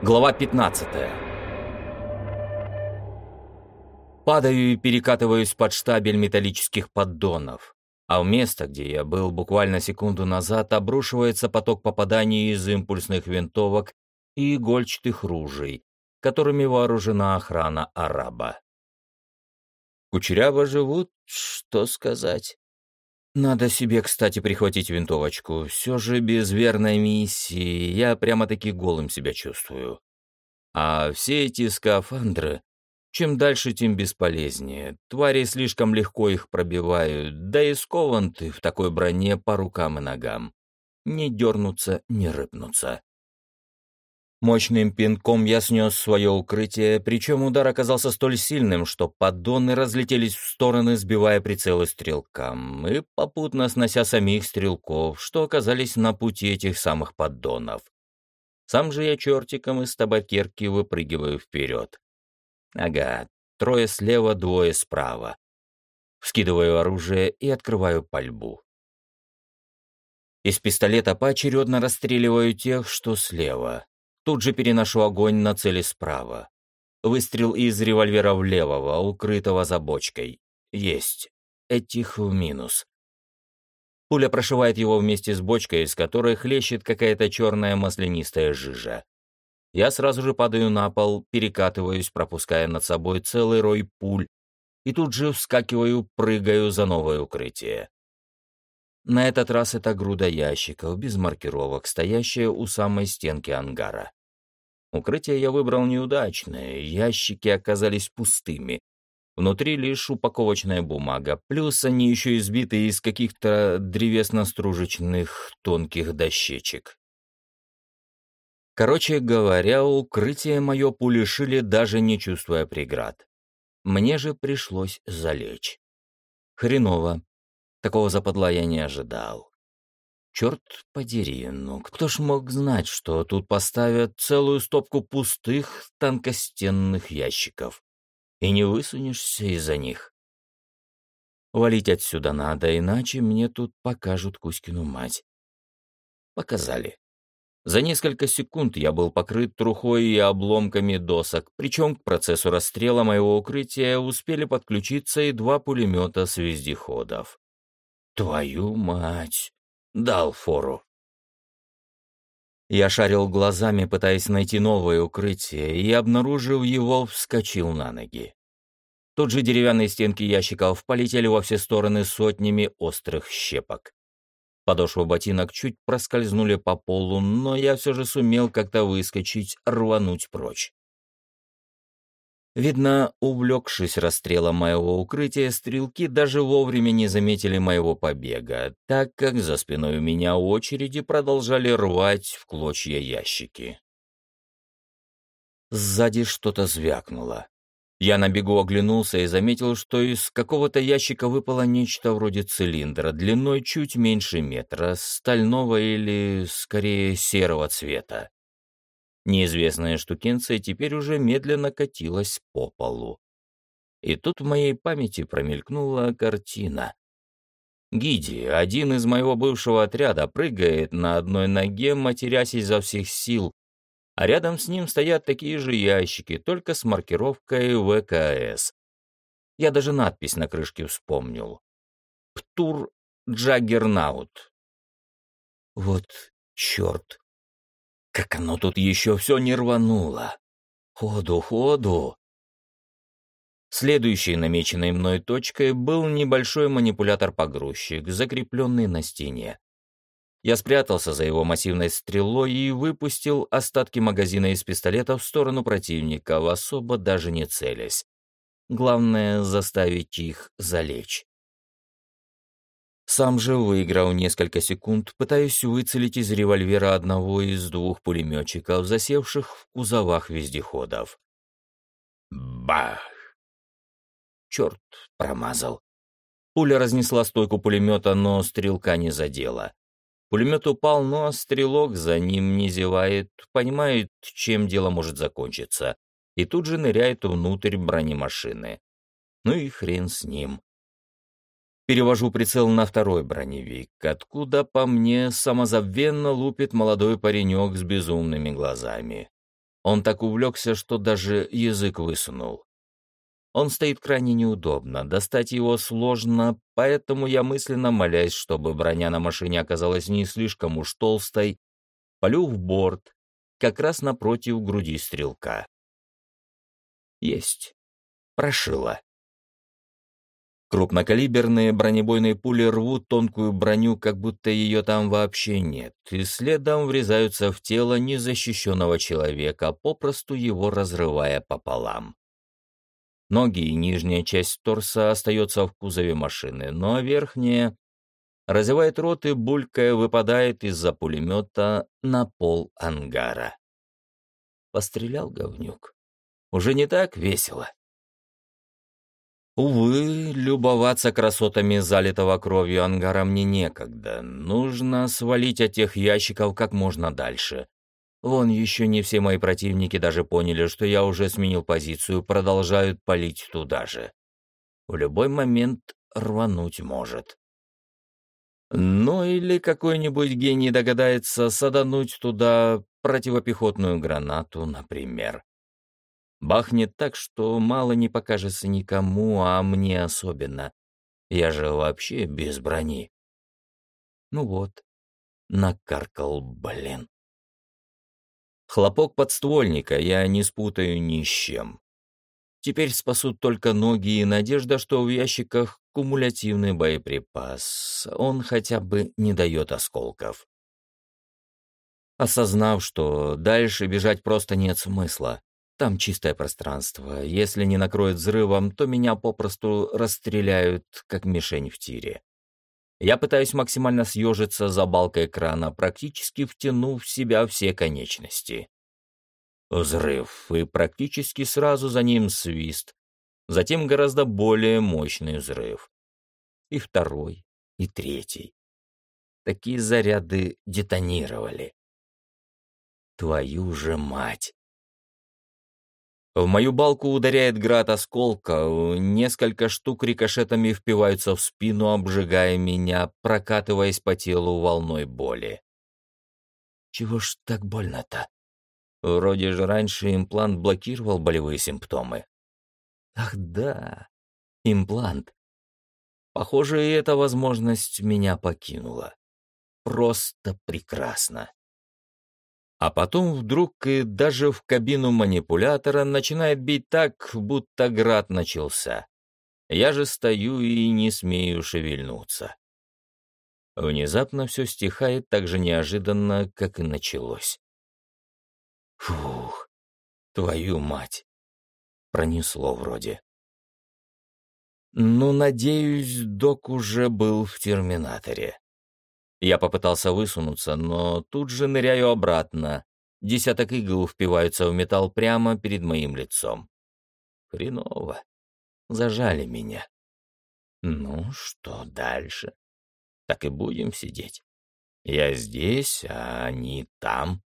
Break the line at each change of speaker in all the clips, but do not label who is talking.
Глава 15. Падаю и перекатываюсь под штабель металлических поддонов. А в место, где я был буквально секунду назад, обрушивается поток попаданий из импульсных винтовок и игольчатых ружей, которыми вооружена охрана араба. Кучеряво живут, что сказать. Надо себе, кстати, прихватить винтовочку. Все же без верной миссии я прямо-таки голым себя чувствую. А все эти скафандры, чем дальше, тем бесполезнее. Твари слишком легко их пробивают, да и скован ты в такой броне по рукам и ногам. Не дернуться, не рыпнуться. Мощным пинком я снес свое укрытие, причем удар оказался столь сильным, что поддоны разлетелись в стороны, сбивая прицелы стрелкам, и попутно снося самих стрелков, что оказались на пути этих самых поддонов. Сам же я чертиком из табакерки выпрыгиваю вперед. Ага, трое слева, двое справа. Вскидываю оружие и открываю пальбу. Из пистолета поочередно расстреливаю тех, что слева. Тут же переношу огонь на цели справа. Выстрел из револьвера в левого, укрытого за бочкой. Есть. Этих в минус. Пуля прошивает его вместе с бочкой, из которой хлещет какая-то черная маслянистая жижа. Я сразу же падаю на пол, перекатываюсь, пропуская над собой целый рой пуль, и тут же вскакиваю, прыгаю за новое укрытие. На этот раз это груда ящиков, без маркировок, стоящая у самой стенки ангара. Укрытие я выбрал неудачное, ящики оказались пустыми. Внутри лишь упаковочная бумага, плюс они еще избиты из каких-то древесно-стружечных тонких дощечек. Короче говоря, укрытие мое пули шили, даже не чувствуя преград. Мне же пришлось залечь. Хреново. Такого западла я не ожидал. Черт подери, ну кто ж мог знать, что тут поставят целую стопку пустых тонкостенных ящиков, и не высунешься из-за них? Валить отсюда надо, иначе мне тут покажут Кузькину мать. Показали. За несколько секунд я был покрыт трухой и обломками досок, причем к процессу расстрела моего укрытия успели подключиться и два пулемета с вездеходов. Твою мать! Дал фору. Я шарил глазами, пытаясь найти новое укрытие, и, обнаружив его, вскочил на ноги. Тут же деревянные стенки ящиков полетели во все стороны сотнями острых щепок. Подошвы ботинок чуть проскользнули по полу, но я все же сумел как-то выскочить, рвануть прочь. Видно, увлекшись расстрелом моего укрытия, стрелки даже вовремя не заметили моего побега, так как за спиной у меня очереди продолжали рвать в клочья ящики. Сзади что-то звякнуло. Я на бегу оглянулся и заметил, что из какого-то ящика выпало нечто вроде цилиндра, длиной чуть меньше метра, стального или, скорее, серого цвета. Неизвестная штукенция теперь уже медленно катилась по полу. И тут в моей памяти промелькнула картина. Гиди, один из моего бывшего отряда, прыгает на одной ноге, матерясь изо всех сил, а рядом с ним стоят такие же ящики, только с маркировкой ВКС. Я даже надпись на крышке вспомнил. «Птур Джаггернаут». Вот черт. Как оно тут еще все не рвануло. Ходу, ходу. Следующей намеченной мной точкой был небольшой манипулятор-погрузчик, закрепленный на стене. Я спрятался за его массивной стрелой и выпустил остатки магазина из пистолета в сторону противника, особо даже не целясь. Главное — заставить их залечь. Сам же выиграл несколько секунд, пытаясь выцелить из револьвера одного из двух пулеметчиков, засевших в кузовах вездеходов. Бах! Черт, промазал. Пуля разнесла стойку пулемета, но стрелка не задела. Пулемет упал, но стрелок за ним не зевает, понимает, чем дело может закончиться, и тут же ныряет внутрь бронемашины. Ну и хрен с ним. Перевожу прицел на второй броневик, откуда по мне самозабвенно лупит молодой паренек с безумными глазами. Он так увлекся, что даже язык высунул. Он стоит крайне неудобно, достать его сложно, поэтому я мысленно молясь, чтобы броня на машине оказалась не слишком уж толстой, полю в борт, как раз напротив груди стрелка. Есть. Прошило. Крупнокалиберные бронебойные пули рвут тонкую броню, как будто ее там вообще нет, и следом врезаются в тело незащищенного человека, попросту его разрывая пополам. Ноги и нижняя часть торса остается в кузове машины, но верхняя разевает рот и, булькая, выпадает из-за пулемета на пол ангара. Пострелял говнюк. Уже не так весело. Увы, любоваться красотами залитого кровью ангара мне некогда. Нужно свалить от тех ящиков как можно дальше. Вон еще не все мои противники даже поняли, что я уже сменил позицию, продолжают палить туда же. В любой момент рвануть может. Ну или какой-нибудь гений догадается садануть туда противопехотную гранату, например. Бахнет так, что мало не покажется никому, а мне особенно. Я же вообще без брони. Ну вот, накаркал, блин. Хлопок подствольника я не спутаю ни с чем. Теперь спасут только ноги и надежда, что в ящиках кумулятивный боеприпас. Он хотя бы не дает осколков. Осознав, что дальше бежать просто нет смысла, там чистое пространство. Если не накроет взрывом, то меня попросту расстреляют, как мишень в тире. Я пытаюсь максимально съежиться за балкой экрана, практически втянув в себя все конечности. Взрыв, и практически сразу за ним свист. Затем гораздо более мощный взрыв. И второй, и третий. Такие заряды детонировали. Твою же мать! В мою балку ударяет град осколка, несколько штук рикошетами впиваются в спину, обжигая меня, прокатываясь по телу волной боли. Чего ж так больно-то? Вроде же раньше имплант блокировал болевые симптомы. Ах да, имплант. Похоже, и эта возможность меня покинула. Просто прекрасно. А потом вдруг и даже в кабину манипулятора начинает бить так, будто град начался. Я же стою и не смею шевельнуться. Внезапно все стихает так же неожиданно, как и началось. Фух, твою мать. Пронесло вроде. Ну, надеюсь, док уже был в терминаторе. Я попытался высунуться, но тут же ныряю обратно. Десяток игл впиваются в металл прямо перед моим лицом. Хреново. Зажали меня. Ну, что дальше? Так и будем сидеть. Я здесь, а они там.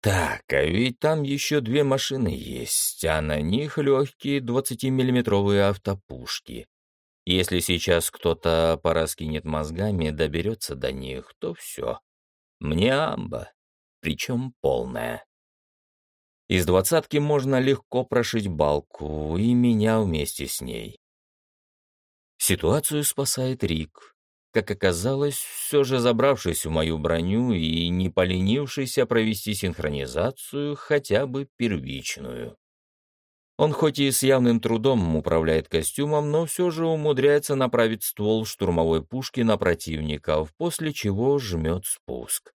Так, а ведь там еще две машины есть, а на них легкие 20-миллиметровые автопушки. Если сейчас кто-то пораскинет мозгами, доберется до них, то все. Мне амба, причем полная. Из двадцатки можно легко прошить балку, и меня вместе с ней. Ситуацию спасает Рик. Как оказалось, все же забравшись в мою броню и не поленившийся провести синхронизацию, хотя бы первичную. Он хоть и с явным трудом управляет костюмом, но все же умудряется направить ствол штурмовой пушки на противников, после чего жмет спуск.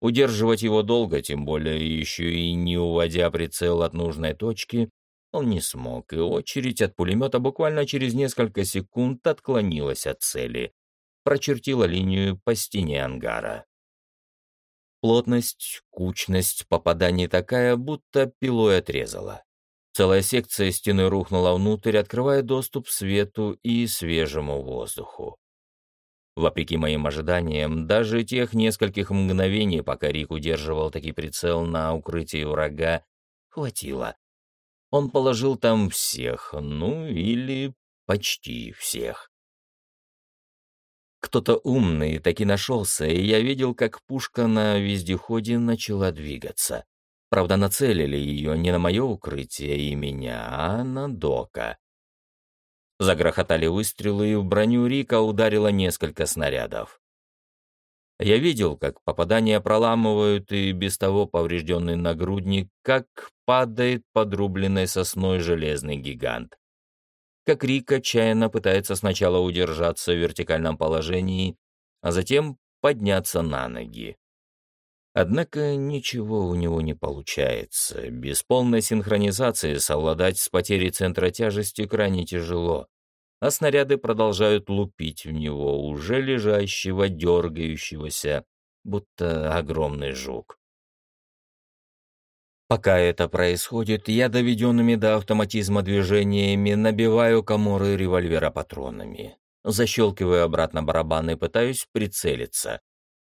Удерживать его долго, тем более еще и не уводя прицел от нужной точки, он не смог, и очередь от пулемета буквально через несколько секунд отклонилась от цели, прочертила линию по стене ангара. Плотность, кучность попаданий такая, будто пилой отрезала. Целая секция стены рухнула внутрь, открывая доступ свету и свежему воздуху. Вопреки моим ожиданиям, даже тех нескольких мгновений, пока Рик удерживал таки прицел на укрытии врага, хватило. Он положил там всех, ну или почти всех. Кто-то умный таки нашелся, и я видел, как пушка на вездеходе начала двигаться. Правда, нацелили ее не на мое укрытие и меня, а на Дока. Загрохотали выстрелы, и в броню Рика ударило несколько снарядов. Я видел, как попадания проламывают и без того поврежденный нагрудник, как падает подрубленной сосной железный гигант. Как Рик отчаянно пытается сначала удержаться в вертикальном положении, а затем подняться на ноги. Однако ничего у него не получается. Без полной синхронизации совладать с потерей центра тяжести крайне тяжело, а снаряды продолжают лупить в него, уже лежащего, дергающегося, будто огромный жук. Пока это происходит, я доведенными до автоматизма движениями набиваю коморы револьвера патронами. Защелкиваю обратно барабаны и пытаюсь прицелиться.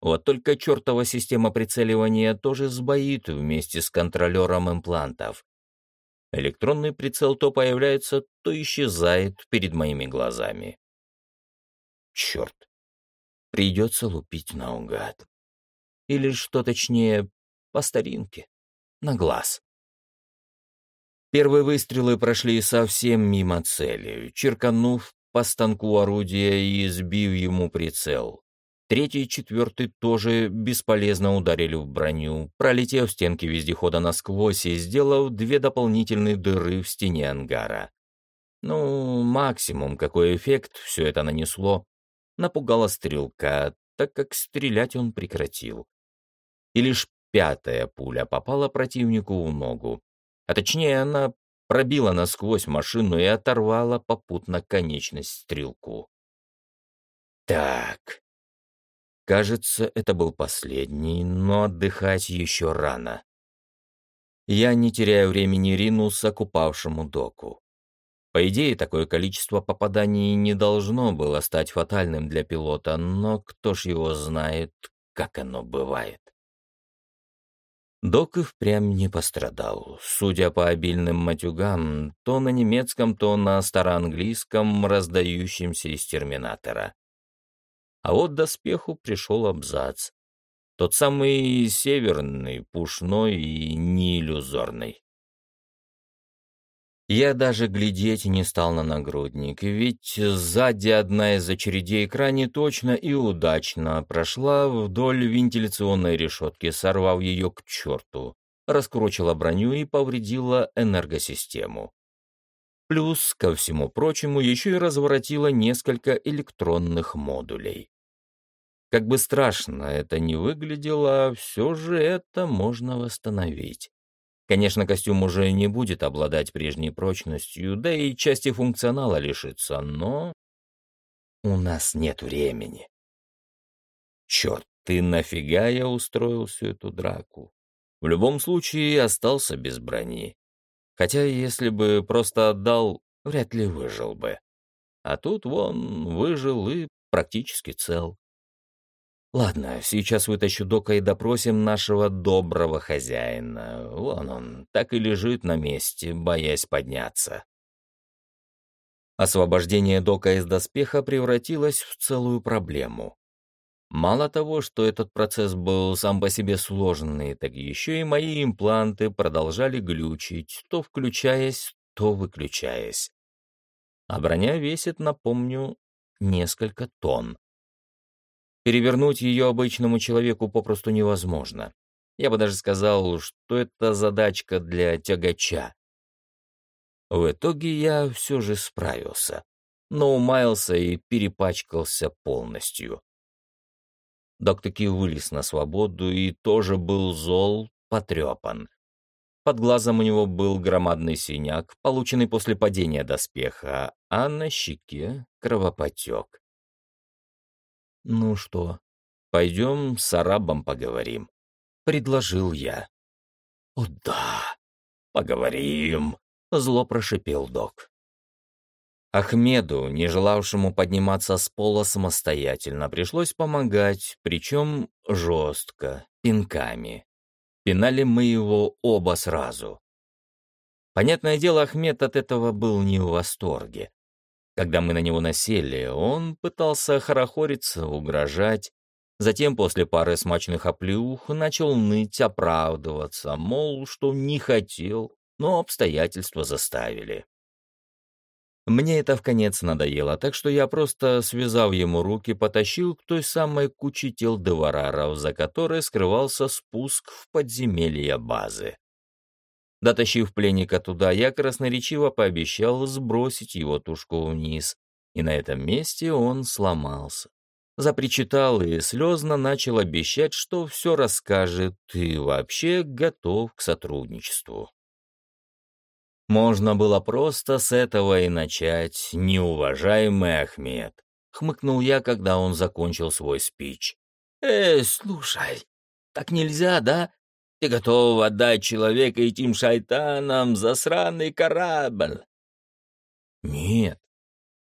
Вот только чертова система прицеливания тоже сбоит вместе с контролером имплантов. Электронный прицел то появляется, то исчезает перед моими глазами. Черт. Придется лупить наугад. Или, что точнее, по старинке, на глаз. Первые выстрелы прошли совсем мимо цели, черканув по станку орудия и сбив ему прицел. Третий и четвертый тоже бесполезно ударили в броню, пролетев стенки вездехода насквозь и сделав две дополнительные дыры в стене ангара. Ну, максимум, какой эффект все это нанесло, напугало стрелка, так как стрелять он прекратил. И лишь пятая пуля попала противнику в ногу. А точнее, она пробила насквозь машину и оторвала попутно конечность стрелку. Так, Кажется, это был последний, но отдыхать еще рано. Я, не теряя времени, ринулся к упавшему доку. По идее, такое количество попаданий не должно было стать фатальным для пилота, но кто ж его знает, как оно бывает. Док и впрямь не пострадал. Судя по обильным матюгам, то на немецком, то на староанглийском, раздающимся из терминатора. А вот доспеху пришел абзац. Тот самый северный, пушной и неиллюзорный. Я даже глядеть не стал на нагрудник, ведь сзади одна из очередей крайне точно и удачно прошла вдоль вентиляционной решетки, сорвав ее к черту, раскручила броню и повредила энергосистему. Плюс, ко всему прочему, еще и разворотила несколько электронных модулей. Как бы страшно это ни выглядело, все же это можно восстановить. Конечно, костюм уже не будет обладать прежней прочностью, да и части функционала лишится, но... У нас нет времени. Черт, ты нафига я устроил всю эту драку? В любом случае остался без брони. Хотя, если бы просто отдал, вряд ли выжил бы. А тут вон выжил и практически цел. Ладно, сейчас вытащу Дока и допросим нашего доброго хозяина. Вон он, так и лежит на месте, боясь подняться. Освобождение Дока из доспеха превратилось в целую проблему. Мало того, что этот процесс был сам по себе сложный, так еще и мои импланты продолжали глючить, то включаясь, то выключаясь. А броня весит, напомню, несколько тонн. Перевернуть ее обычному человеку попросту невозможно. Я бы даже сказал, что это задачка для тягача. В итоге я все же справился, но умаялся и перепачкался полностью. Док таки вылез на свободу и тоже был зол, потрепан. Под глазом у него был громадный синяк, полученный после падения доспеха, а на щеке — кровопотек. «Ну что, пойдем с арабом поговорим?» — предложил я. «О да, поговорим», — зло прошипел док. Ахмеду, не желавшему подниматься с пола самостоятельно, пришлось помогать, причем жестко, пинками. Пинали мы его оба сразу. Понятное дело, Ахмед от этого был не в восторге. Когда мы на него насели, он пытался хорохориться, угрожать, Затем, после пары смачных оплеух, начал ныть, оправдываться, мол, что не хотел, но обстоятельства заставили. Мне это в конец надоело, так что я просто, связав ему руки, потащил к той самой куче тел девараров, за которой скрывался спуск в подземелье базы. Дотащив пленника туда, я красноречиво пообещал сбросить его тушку вниз, и на этом месте он сломался. Запричитал и слезно начал обещать, что все расскажет и вообще готов к сотрудничеству. Можно было просто с этого и начать, неуважаемый Ахмед. Хмыкнул я, когда он закончил свой спич. «Э, слушай, так нельзя, да? Ты готов отдать человека этим шайтанам за сраный корабль?» «Нет.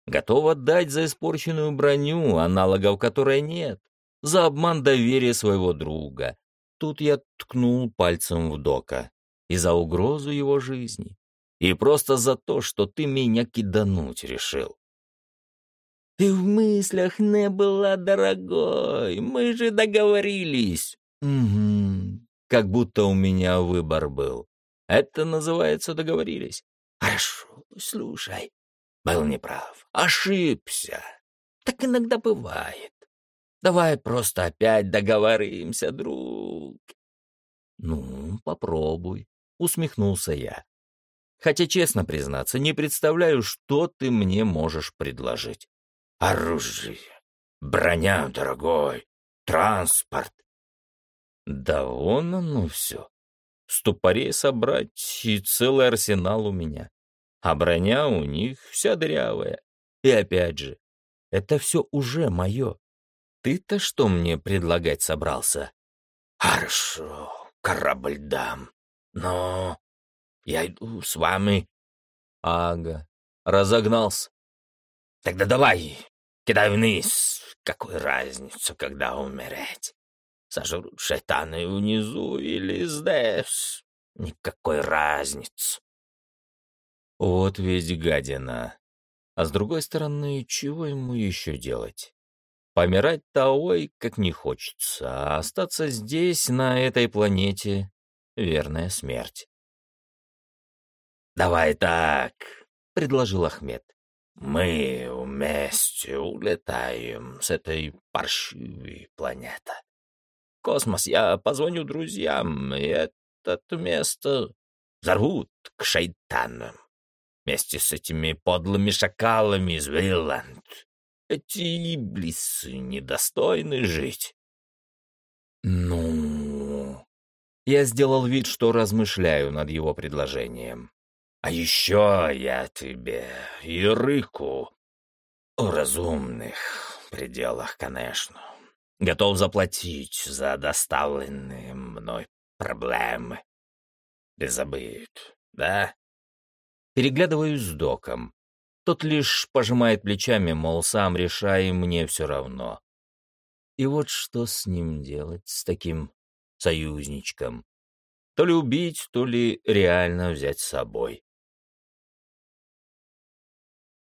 Готов отдать за испорченную броню, аналогов которой нет, за обман доверия своего друга. Тут я ткнул пальцем в Дока. И за угрозу его жизни. И просто за то, что ты меня кидануть решил. Ты в мыслях не была, дорогой. Мы же договорились. Угу. Как будто у меня выбор был. Это называется договорились. Хорошо, слушай. Был неправ. Ошибся. Так иногда бывает. Давай просто опять договоримся, друг. Ну, попробуй, усмехнулся я. Хотя, честно признаться, не представляю, что ты мне можешь предложить. Оружие, броня, дорогой, транспорт. Да вон оно все. Ступорей собрать и целый арсенал у меня. А броня у них вся дырявая. И опять же, это все уже мое. Ты-то что мне предлагать собрался? Хорошо, корабль дам. Но я иду с вами. Ага, разогнался. Тогда давай, кидай вниз. Какой разница, когда умереть? Сожрут шайтаны внизу или здесь? Никакой разницы. Вот ведь гадина. А с другой стороны, чего ему еще делать? Помирать-то ой, как не хочется, а остаться здесь, на этой планете, верная смерть. «Давай так», — предложил Ахмед. «Мы вместе улетаем с этой паршивой планеты. Космос я позвоню друзьям, и это место взорвут к шайтанам. Вместе с этими подлыми шакалами из Вейланд. Эти иблисы недостойны жить». «Ну...» Я сделал вид, что размышляю над его предложением. А еще я тебе и рыку в разумных пределах, конечно. Готов заплатить за доставленные мной проблемы. Ты забыт, да? Переглядываюсь с доком. Тот лишь пожимает плечами, мол, сам решай, мне все равно. И вот что с ним делать, с таким союзничком? То ли убить, то ли реально взять с собой.